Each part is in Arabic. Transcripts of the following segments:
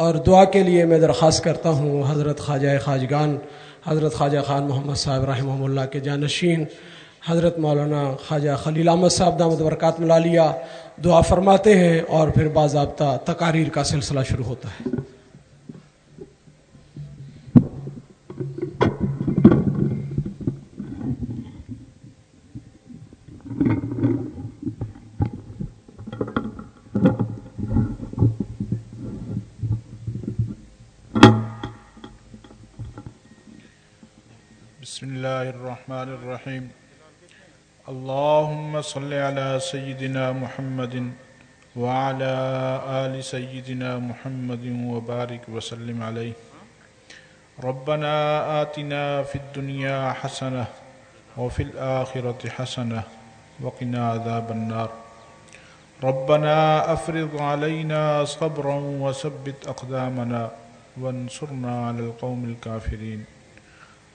اور دعا کے لیے میں درخواست کرتا ہوں حضرت خواجہ خاجگان، حضرت خواجہ خان محمد صاحب رحمہ اللہ کے جانشین، حضرت مولانا خواجہ خلیل احمد صاحب دامت برکاتہم العالیہ دعا فرماتے ہیں اور پھر باضابطہ تقاریر کا سلسلہ شروع ہوتا ہے۔ بسم الله الرحمن الرحيم. اللهم صل على سيدنا محمد وعلى آل سيدنا محمد وبارك وسلم عليه. ربنا آتنا في الدنيا حسنة وفي الآخرة حسنة وقنا عذاب النار. ربنا أفرض علينا صبرا وثبت أقدامنا وانصرنا على القوم الكافرين.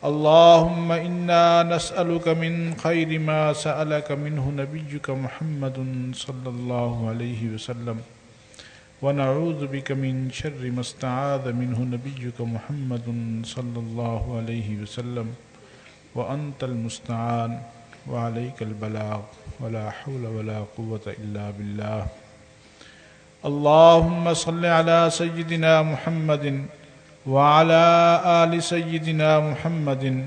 اللهم إنا نسألك من خير ما سألك منه نبيك محمد صلى الله عليه وسلم. ونعوذ بك من شر ما استعاذ منه نبيك محمد صلى الله عليه وسلم. وأنت المستعان. وعليك البلاغ. ولا حول ولا قوة إلا بالله. اللهم صل على سيدنا محمد وعلى آل سيدنا محمد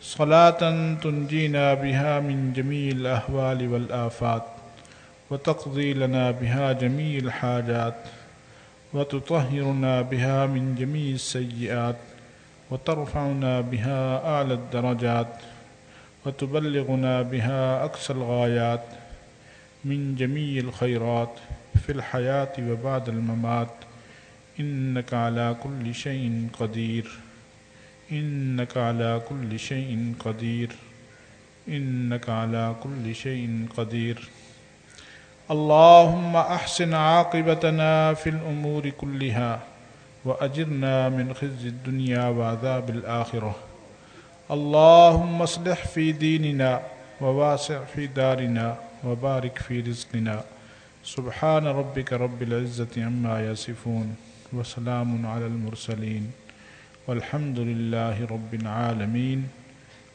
صلاة تنجينا بها من جميع الأهوال والآفات وتقضي لنا بها جميع الحاجات وتطهرنا بها من جميع السيئات وترفعنا بها أعلى الدرجات وتبلغنا بها أقصى الغايات من جميع الخيرات في الحياة وبعد الممات. إنك على كل شيء قدير. إنك على كل شيء قدير. إنك على كل شيء قدير. اللهم أحسن عاقبتنا في الأمور كلها وأجرنا من خزي الدنيا وعذاب الآخرة. اللهم اصلح في ديننا وواسع في دارنا وبارك في رزقنا. سبحان ربك رب العزة عما يصفون. وسلام على المرسلين والحمد لله رب العالمين.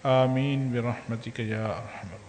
آمين برحمتك يا أرحم الراحمين.